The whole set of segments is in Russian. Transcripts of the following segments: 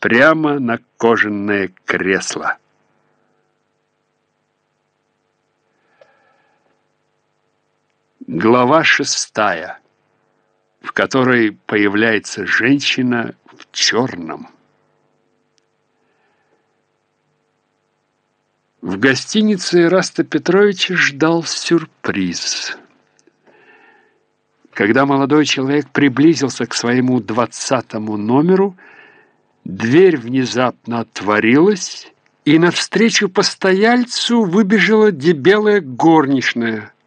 прямо на кожаное кресло. Глава шестая, в которой появляется женщина в черном. В гостинице Раста Петровича ждал сюрприз. Когда молодой человек приблизился к своему двадцатому номеру, дверь внезапно отворилась, и навстречу постояльцу выбежала дебелая горничная –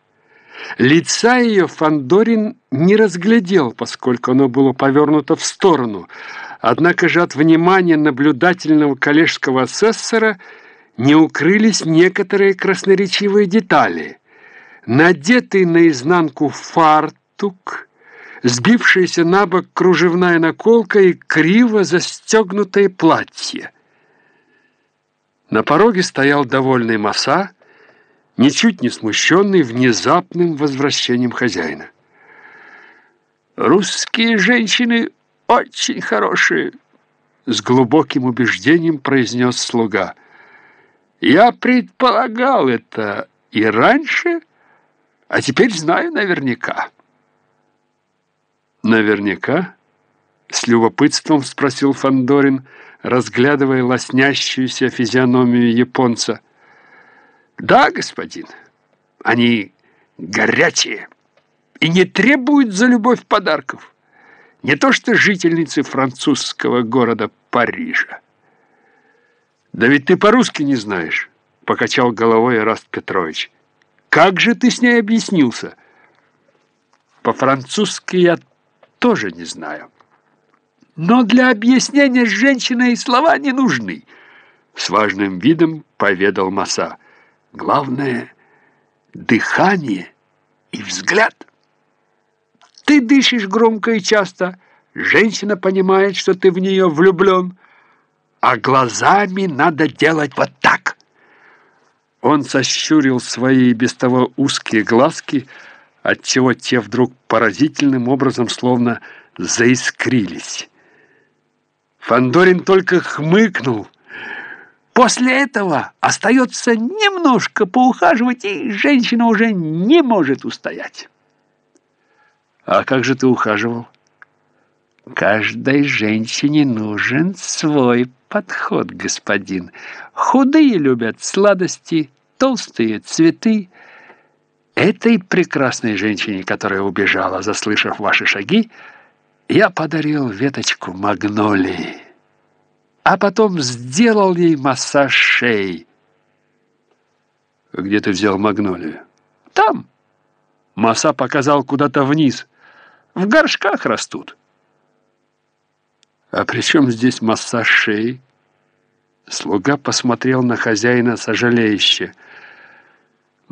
Лица ее Фандорин не разглядел, поскольку оно было повернуто в сторону. Однако же от внимания наблюдательного коллежского асессора не укрылись некоторые красноречивые детали. Надетый наизнанку фартук, сбившаяся на бок кружевная наколка и криво застегнутое платье. На пороге стоял довольный Маса, ничуть не смущенный внезапным возвращением хозяина. «Русские женщины очень хорошие», — с глубоким убеждением произнес слуга. «Я предполагал это и раньше, а теперь знаю наверняка». «Наверняка?» — с любопытством спросил Фандорин, разглядывая лоснящуюся физиономию японца — да, господин, они горячие и не требуют за любовь подарков. Не то что жительницы французского города Парижа. Да ведь ты по-русски не знаешь, покачал головой Раст Петрович. Как же ты с ней объяснился? По-французски я тоже не знаю. Но для объяснения с женщиной слова не нужны. С важным видом поведал Маса. Главное — дыхание и взгляд. Ты дышишь громко и часто, женщина понимает, что ты в нее влюблен, а глазами надо делать вот так. Он сощурил свои без того узкие глазки, отчего те вдруг поразительным образом словно заискрились. Фандорин только хмыкнул — После этого остается немножко поухаживать, и женщина уже не может устоять. А как же ты ухаживал? Каждой женщине нужен свой подход, господин. Худые любят сладости, толстые цветы. Этой прекрасной женщине, которая убежала, заслышав ваши шаги, я подарил веточку магнолии а потом сделал ей массаж шеи. «Где ты взял магнолию?» «Там». Маса показал куда-то вниз. «В горшках растут». «А при чем здесь массаж шеи?» Слуга посмотрел на хозяина сожалеюще.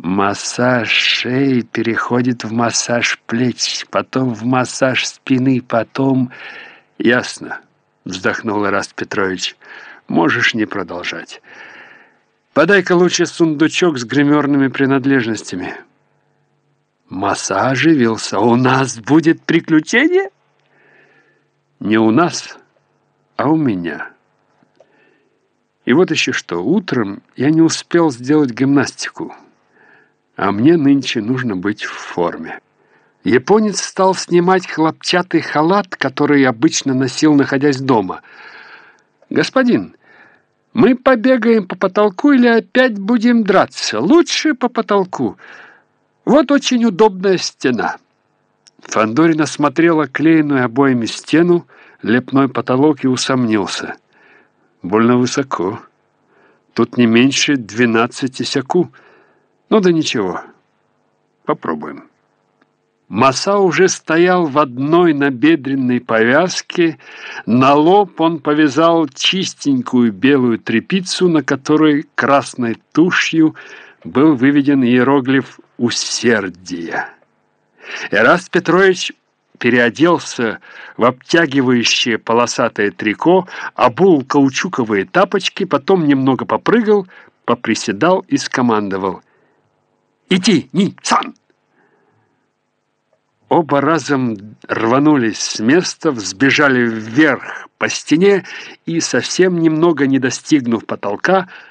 Массаж шеи переходит в массаж плеч, потом в массаж спины, потом... Ясно вздохнул Ираст Петрович. «Можешь не продолжать. Подай-ка лучше сундучок с гримерными принадлежностями». Маса оживился. «У нас будет приключение?» «Не у нас, а у меня». И вот еще что. Утром я не успел сделать гимнастику, а мне нынче нужно быть в форме. Японец стал снимать хлопчатый халат, который обычно носил, находясь дома. «Господин, мы побегаем по потолку или опять будем драться? Лучше по потолку. Вот очень удобная стена». Фандорин осмотрел оклеенную обоями стену, лепной потолок и усомнился. «Больно высоко. Тут не меньше двенадцати сяку. Ну да ничего. Попробуем». Маса уже стоял в одной набедренной повязке, на лоб он повязал чистенькую белую тряпицу, на которой красной тушью был выведен иероглиф «Усердие». Эраст Петрович переоделся в обтягивающее полосатое трико, обул каучуковые тапочки, потом немного попрыгал, поприседал и скомандовал «Идти, Ни-сан!» Оба разом рванулись с места, взбежали вверх по стене и, совсем немного не достигнув потолка,